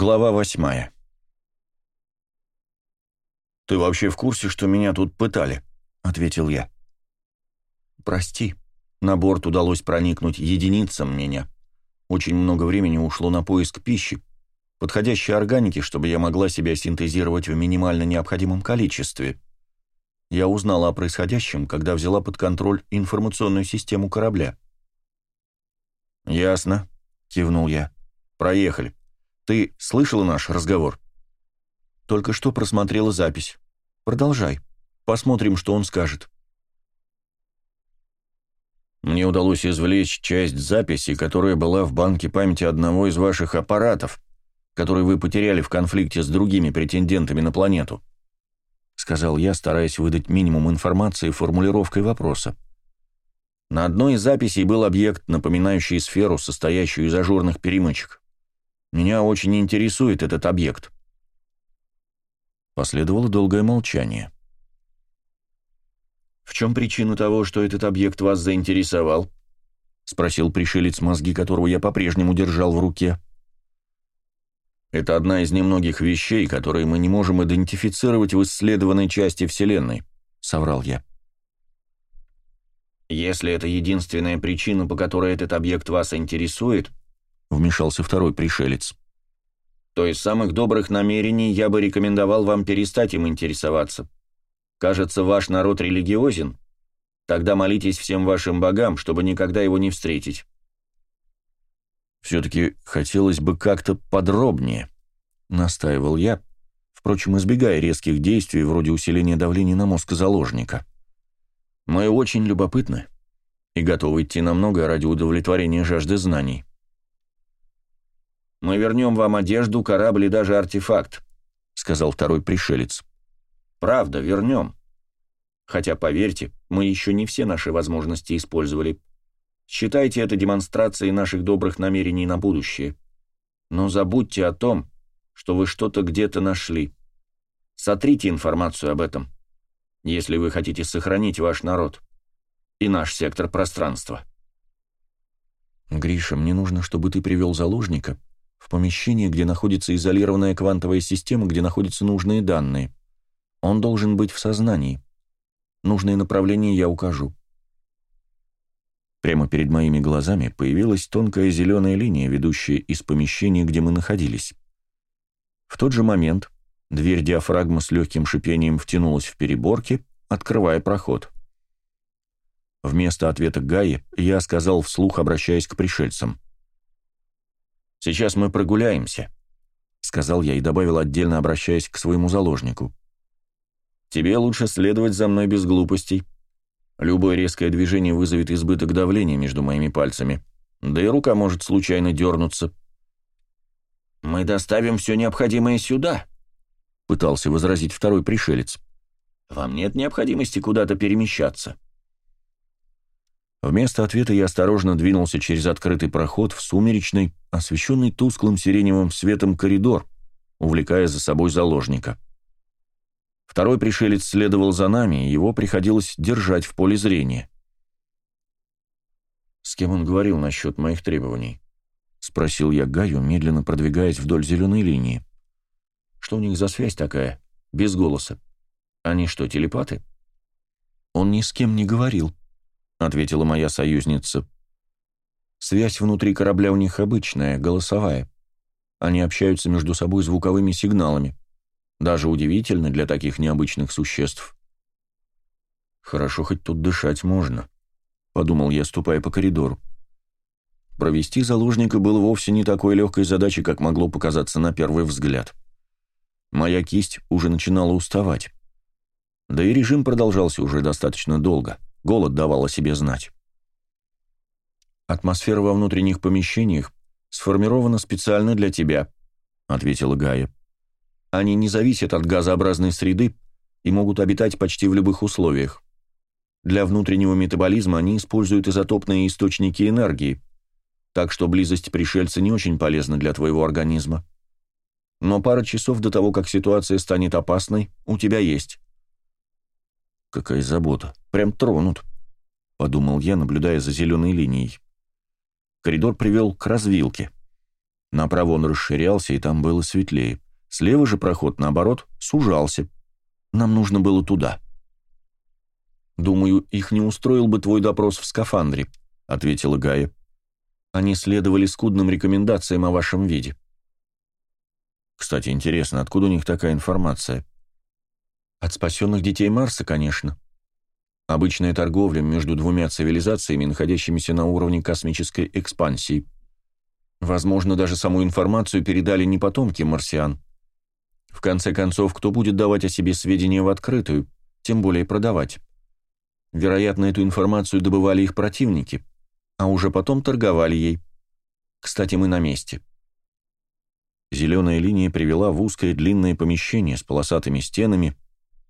Глава восьмая. «Ты вообще в курсе, что меня тут пытали?» — ответил я. «Прости. На борт удалось проникнуть единицам меня. Очень много времени ушло на поиск пищи, подходящей органики, чтобы я могла себя синтезировать в минимально необходимом количестве. Я узнала о происходящем, когда взяла под контроль информационную систему корабля». «Ясно», — кивнул я. «Проехали». Ты слышала наш разговор?» «Только что просмотрела запись. Продолжай. Посмотрим, что он скажет». Мне удалось извлечь часть записи, которая была в банке памяти одного из ваших аппаратов, который вы потеряли в конфликте с другими претендентами на планету», — сказал я, стараясь выдать минимум информации формулировкой вопроса. На одной из записей был объект, напоминающий сферу, состоящую из ажурных перемычек. Меня очень интересует этот объект». Последовало долгое молчание. «В чем причина того, что этот объект вас заинтересовал?» — спросил пришелец, мозги которого я по-прежнему держал в руке. «Это одна из немногих вещей, которые мы не можем идентифицировать в исследованной части Вселенной», — соврал я. «Если это единственная причина, по которой этот объект вас интересует, — вмешался второй пришелец. «То из самых добрых намерений я бы рекомендовал вам перестать им интересоваться. Кажется, ваш народ религиозен. Тогда молитесь всем вашим богам, чтобы никогда его не встретить». «Все-таки хотелось бы как-то подробнее», — настаивал я, впрочем, избегая резких действий вроде усиления давления на мозг заложника. «Мы очень любопытны и готовы идти на многое ради удовлетворения жажды знаний. «Мы вернем вам одежду, корабль и даже артефакт», — сказал второй пришелец. «Правда, вернем. Хотя, поверьте, мы еще не все наши возможности использовали. Считайте это демонстрацией наших добрых намерений на будущее. Но забудьте о том, что вы что-то где-то нашли. Сотрите информацию об этом, если вы хотите сохранить ваш народ и наш сектор пространства». «Гриша, мне нужно, чтобы ты привел заложника в помещение, где находится изолированная квантовая система, где находятся нужные данные. Он должен быть в сознании. Нужное направление я укажу. Прямо перед моими глазами появилась тонкая зеленая линия, ведущая из помещения, где мы находились. В тот же момент дверь диафрагмы с легким шипением втянулась в переборки, открывая проход. Вместо ответа Гаи я сказал вслух, обращаясь к пришельцам. «Сейчас мы прогуляемся», — сказал я и добавил, отдельно обращаясь к своему заложнику. «Тебе лучше следовать за мной без глупостей. Любое резкое движение вызовет избыток давления между моими пальцами, да и рука может случайно дернуться». «Мы доставим все необходимое сюда», — пытался возразить второй пришелец. «Вам нет необходимости куда-то перемещаться». Вместо ответа я осторожно двинулся через открытый проход в сумеречный, освещенный тусклым сиреневым светом коридор, увлекая за собой заложника. Второй пришелец следовал за нами, и его приходилось держать в поле зрения. «С кем он говорил насчет моих требований?» — спросил я Гаю, медленно продвигаясь вдоль зеленой линии. «Что у них за связь такая? Без голоса. Они что, телепаты?» «Он ни с кем не говорил», — ответила моя союзница. «Связь внутри корабля у них обычная, голосовая. Они общаются между собой звуковыми сигналами. Даже удивительно для таких необычных существ». «Хорошо, хоть тут дышать можно», — подумал я, ступая по коридору. Провести заложника было вовсе не такой легкой задачей, как могло показаться на первый взгляд. Моя кисть уже начинала уставать. Да и режим продолжался уже достаточно долго. Голод давал о себе знать. «Атмосфера во внутренних помещениях сформирована специально для тебя», — ответила Гая. «Они не зависят от газообразной среды и могут обитать почти в любых условиях. Для внутреннего метаболизма они используют изотопные источники энергии, так что близость пришельца не очень полезна для твоего организма. Но пара часов до того, как ситуация станет опасной, у тебя есть. Какая забота. Прям тронут. Подумал я, наблюдая за зеленой линией. Коридор привел к развилке. Направо он расширялся, и там было светлее. Слева же проход, наоборот, сужался. Нам нужно было туда. «Думаю, их не устроил бы твой допрос в скафандре», — ответила Гая. «Они следовали скудным рекомендациям о вашем виде». «Кстати, интересно, откуда у них такая информация?» «От спасенных детей Марса, конечно. Обычная торговля между двумя цивилизациями, находящимися на уровне космической экспансии. Возможно, даже саму информацию передали не потомки марсиан. В конце концов, кто будет давать о себе сведения в открытую, тем более продавать? Вероятно, эту информацию добывали их противники, а уже потом торговали ей. Кстати, мы на месте. Зеленая линия привела в узкое длинное помещение с полосатыми стенами,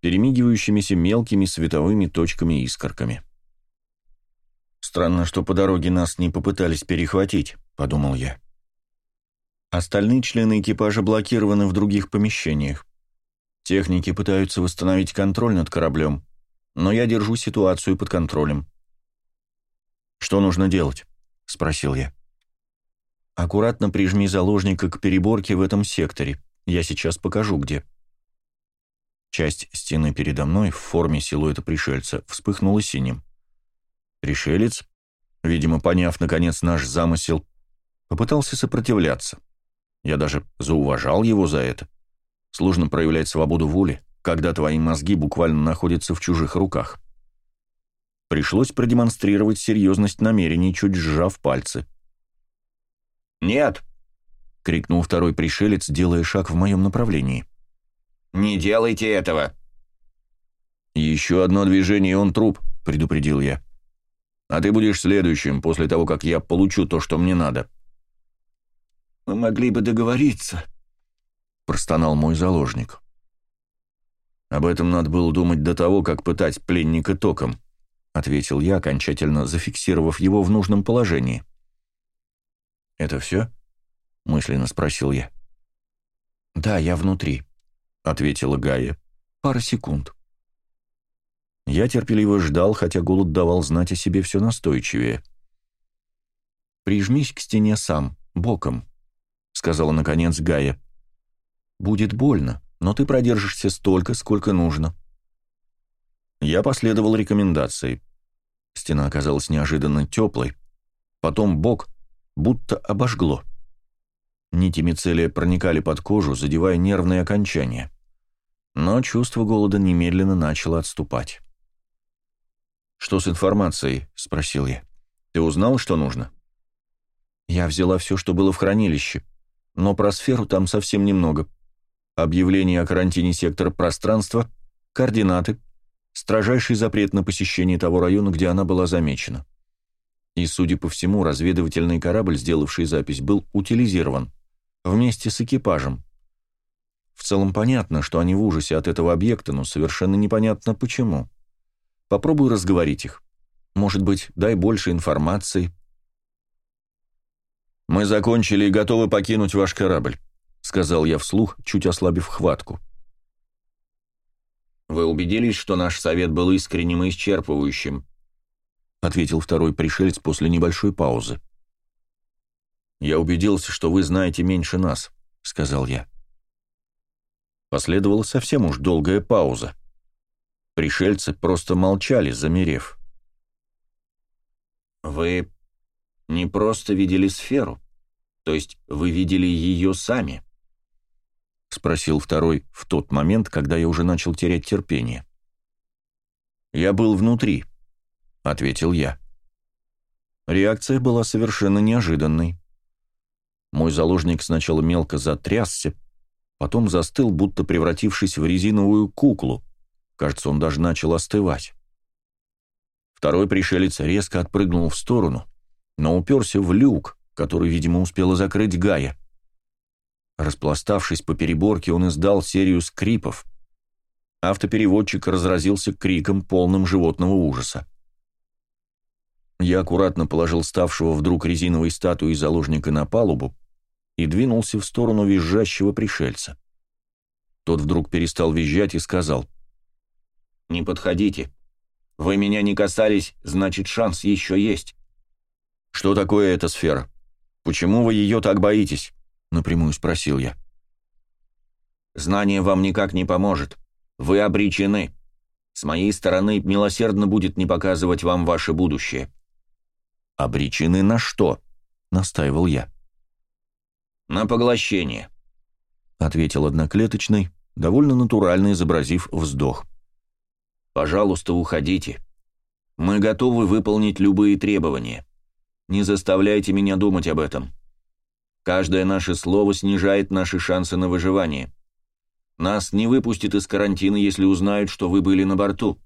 перемигивающимися мелкими световыми точками-искорками. «Странно, что по дороге нас не попытались перехватить», — подумал я. Остальные члены экипажа блокированы в других помещениях. Техники пытаются восстановить контроль над кораблем, но я держу ситуацию под контролем. «Что нужно делать?» — спросил я. «Аккуратно прижми заложника к переборке в этом секторе. Я сейчас покажу, где». Часть стены передо мной в форме силуэта пришельца вспыхнула синим. Пришелец, видимо, поняв, наконец, наш замысел, попытался сопротивляться. Я даже зауважал его за это. Сложно проявлять свободу воли, когда твои мозги буквально находятся в чужих руках. Пришлось продемонстрировать серьезность намерений, чуть сжав пальцы. «Нет!» — крикнул второй пришелец, делая шаг в моем направлении. «Не делайте этого!» «Еще одно движение, и он труп», — предупредил я. «А ты будешь следующим, после того, как я получу то, что мне надо». «Мы могли бы договориться», — простонал мой заложник. «Об этом надо было думать до того, как пытать пленника током», — ответил я, окончательно зафиксировав его в нужном положении. «Это все?» — мысленно спросил я. «Да, я внутри», — ответила Гая. «Пара секунд». Я терпеливо ждал, хотя голод давал знать о себе все настойчивее. «Прижмись к стене сам, боком», — сказала наконец Гая. «Будет больно, но ты продержишься столько, сколько нужно». Я последовал рекомендации. Стена оказалась неожиданно теплой. Потом бок будто обожгло. Нити мицелия проникали под кожу, задевая нервные окончания. Но чувство голода немедленно начало отступать. «Что с информацией?» — спросил я. «Ты узнал, что нужно?» Я взяла все, что было в хранилище, но про сферу там совсем немного. Объявление о карантине сектора пространства, координаты, строжайший запрет на посещение того района, где она была замечена. И, судя по всему, разведывательный корабль, сделавший запись, был утилизирован вместе с экипажем. В целом понятно, что они в ужасе от этого объекта, но совершенно непонятно почему. Попробуй разговорить их. Может быть, дай больше информации. «Мы закончили и готовы покинуть ваш корабль», — сказал я вслух, чуть ослабив хватку. «Вы убедились, что наш совет был искренним и исчерпывающим?» — ответил второй пришелец после небольшой паузы. «Я убедился, что вы знаете меньше нас», — сказал я. Последовала совсем уж долгая пауза. Пришельцы просто молчали, замерев. «Вы не просто видели сферу, то есть вы видели ее сами?» — спросил второй в тот момент, когда я уже начал терять терпение. «Я был внутри», — ответил я. Реакция была совершенно неожиданной. Мой заложник сначала мелко затрясся, потом застыл, будто превратившись в резиновую куклу. Кажется, он даже начал остывать. Второй пришелец резко отпрыгнул в сторону, но уперся в люк, который, видимо, успела закрыть Гая. Распластавшись по переборке, он издал серию скрипов. Автопереводчик разразился криком, полным животного ужаса. Я аккуратно положил ставшего вдруг резиновой статуей заложника на палубу и двинулся в сторону визжащего пришельца. Тот вдруг перестал визжать и сказал. «Не подходите. Вы меня не касались, значит, шанс еще есть». «Что такое эта сфера? Почему вы ее так боитесь?» — напрямую спросил я. «Знание вам никак не поможет. Вы обречены. С моей стороны милосердно будет не показывать вам ваше будущее». «Обречены на что?» — настаивал я. «На поглощение», — ответил одноклеточный, довольно натурально изобразив вздох. «Пожалуйста, уходите. Мы готовы выполнить любые требования. Не заставляйте меня думать об этом. Каждое наше слово снижает наши шансы на выживание. Нас не выпустят из карантина, если узнают, что вы были на борту».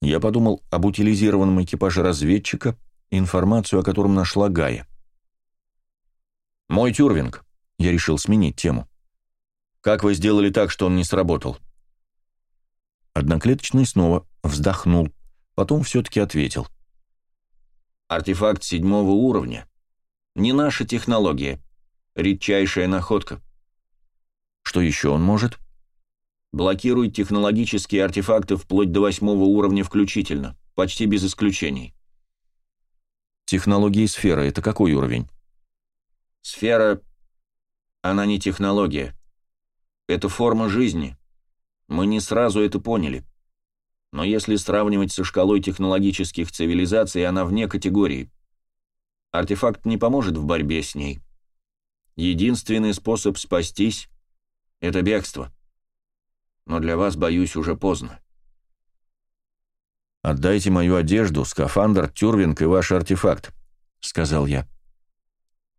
Я подумал об утилизированном экипаже разведчика, информацию о котором нашла Гая. «Мой тюрвинг», — я решил сменить тему. «Как вы сделали так, что он не сработал?» Одноклеточный снова вздохнул, потом все-таки ответил. «Артефакт седьмого уровня. Не наша технология. Редчайшая находка». «Что еще он может?» «Блокирует технологические артефакты вплоть до восьмого уровня включительно, почти без исключений». «Технологии сферы — это какой уровень?» Сфера, она не технология. Это форма жизни. Мы не сразу это поняли. Но если сравнивать со шкалой технологических цивилизаций, она вне категории. Артефакт не поможет в борьбе с ней. Единственный способ спастись — это бегство. Но для вас, боюсь, уже поздно. «Отдайте мою одежду, скафандр, тюрвинг и ваш артефакт», — сказал я.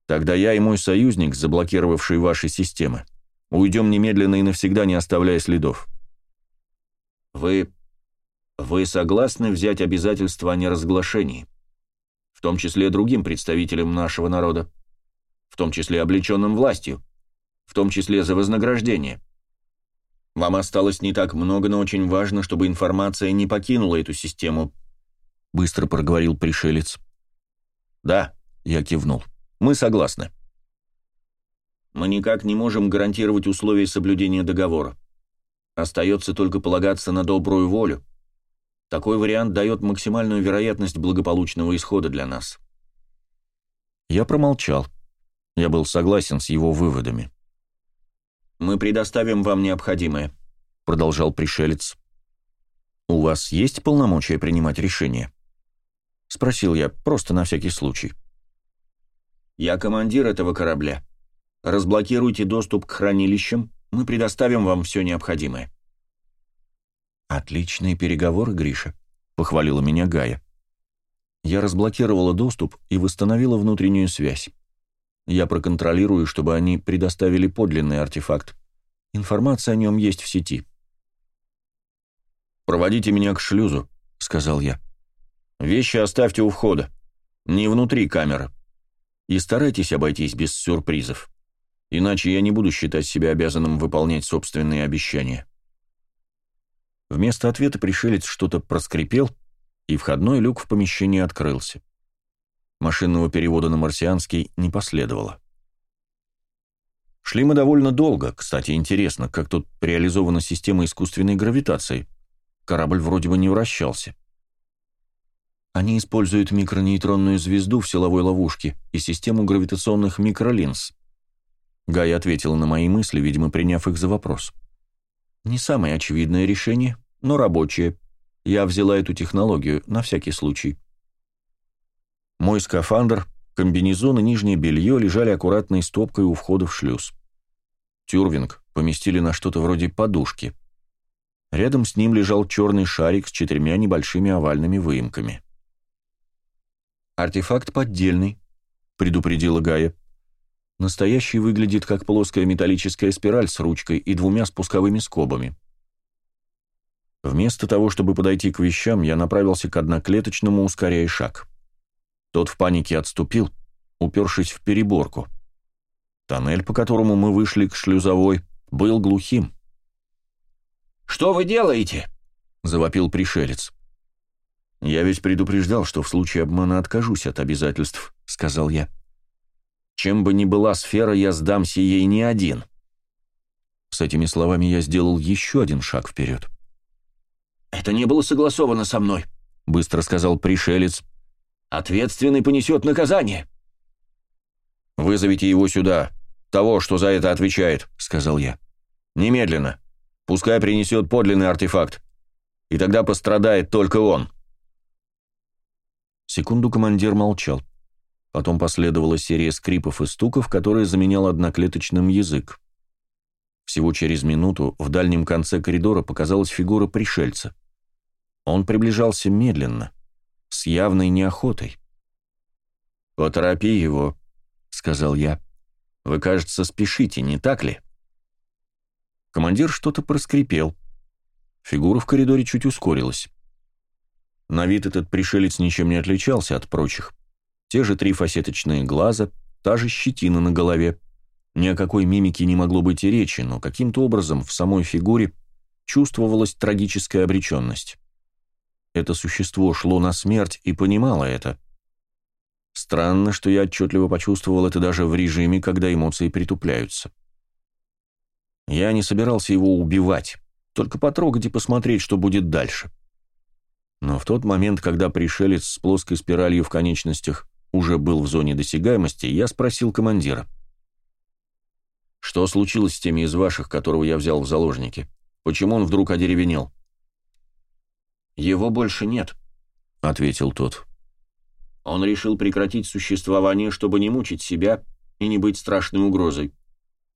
Тогда я и мой союзник, заблокировавший ваши системы, уйдем немедленно и навсегда, не оставляя следов. Вы... вы согласны взять обязательства о неразглашении? В том числе другим представителям нашего народа? В том числе облеченным властью? В том числе за вознаграждение? Вам осталось не так много, но очень важно, чтобы информация не покинула эту систему. Быстро проговорил пришелец. Да, я кивнул. Мы согласны. Мы никак не можем гарантировать условия соблюдения договора. Остается только полагаться на добрую волю. Такой вариант дает максимальную вероятность благополучного исхода для нас. Я промолчал. Я был согласен с его выводами. «Мы предоставим вам необходимое», — продолжал пришелец. «У вас есть полномочия принимать решения?» — спросил я, просто на всякий случай. Я командир этого корабля. Разблокируйте доступ к хранилищам, мы предоставим вам все необходимое». «Отличные переговоры, Гриша», — похвалила меня Гая. Я разблокировала доступ и восстановила внутреннюю связь. Я проконтролирую, чтобы они предоставили подлинный артефакт. Информация о нем есть в сети. «Проводите меня к шлюзу», — сказал я. «Вещи оставьте у входа. Не внутри камеры». И старайтесь обойтись без сюрпризов. Иначе я не буду считать себя обязанным выполнять собственные обещания. Вместо ответа пришелец что-то проскрипел, и входной люк в помещении открылся. Машинного перевода на марсианский не последовало. Шли мы довольно долго, кстати, интересно, как тут реализована система искусственной гравитации. Корабль вроде бы не вращался. Они используют микронейтронную звезду в силовой ловушке и систему гравитационных микролинз. Гай ответила на мои мысли, видимо, приняв их за вопрос. Не самое очевидное решение, но рабочее. Я взяла эту технологию на всякий случай. Мой скафандр, комбинезон и нижнее белье лежали аккуратной стопкой у входа в шлюз. Тюрвинг поместили на что-то вроде подушки. Рядом с ним лежал черный шарик с четырьмя небольшими овальными выемками. «Артефакт поддельный», — предупредила Гая. «Настоящий выглядит как плоская металлическая спираль с ручкой и двумя спусковыми скобами». Вместо того, чтобы подойти к вещам, я направился к одноклеточному, ускоряя шаг. Тот в панике отступил, упершись в переборку. Тоннель, по которому мы вышли к шлюзовой, был глухим. «Что вы делаете?» — завопил пришелец. «Я ведь предупреждал, что в случае обмана откажусь от обязательств», — сказал я. «Чем бы ни была сфера, я сдамся ей не один». С этими словами я сделал еще один шаг вперед. «Это не было согласовано со мной», — быстро сказал пришелец. «Ответственный понесет наказание». «Вызовите его сюда, того, что за это отвечает», — сказал я. «Немедленно. Пускай принесет подлинный артефакт. И тогда пострадает только он». Секунду командир молчал. Потом последовала серия скрипов и стуков, которые заменял одноклеточным язык. Всего через минуту в дальнем конце коридора показалась фигура пришельца. Он приближался медленно, с явной неохотой. «Поторопи его», — сказал я. «Вы, кажется, спешите, не так ли?» Командир что-то проскрипел. Фигура в коридоре чуть ускорилась. На вид этот пришелец ничем не отличался от прочих. Те же три фасеточные глаза, та же щетина на голове. Ни о какой мимике не могло быть и речи, но каким-то образом в самой фигуре чувствовалась трагическая обреченность. Это существо шло на смерть и понимало это. Странно, что я отчетливо почувствовал это даже в режиме, когда эмоции притупляются. Я не собирался его убивать, только потрогать и посмотреть, что будет дальше. Но в тот момент, когда пришелец с плоской спиралью в конечностях уже был в зоне досягаемости, я спросил командира. «Что случилось с теми из ваших, которого я взял в заложники? Почему он вдруг одеревенел?» «Его больше нет», — ответил тот. «Он решил прекратить существование, чтобы не мучить себя и не быть страшной угрозой.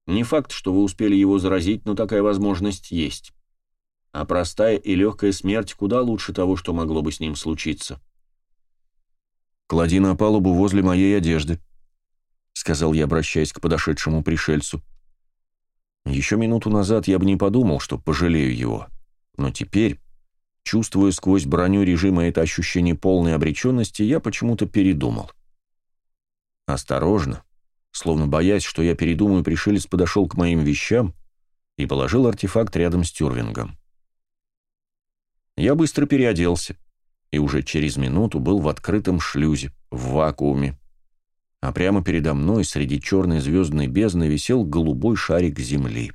Не факт, что вы успели его заразить, но такая возможность есть. А простая и легкая смерть куда лучше того, что могло бы с ним случиться». «Клади на палубу возле моей одежды», — сказал я, обращаясь к подошедшему пришельцу. Еще минуту назад я бы не подумал, что пожалею его, но теперь Чувствуя сквозь броню режима это ощущение полной обреченности, я почему-то передумал. Осторожно, словно боясь, что я передумаю, пришелец подошел к моим вещам и положил артефакт рядом с тюрвингом. Я быстро переоделся и уже через минуту был в открытом шлюзе, в вакууме. А прямо передо мной среди черной звездной бездны висел голубой шарик Земли.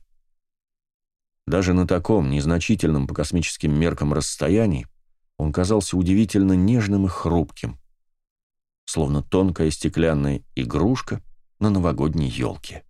Даже на таком, незначительном по космическим меркам расстоянии, он казался удивительно нежным и хрупким, словно тонкая стеклянная игрушка на новогодней елке.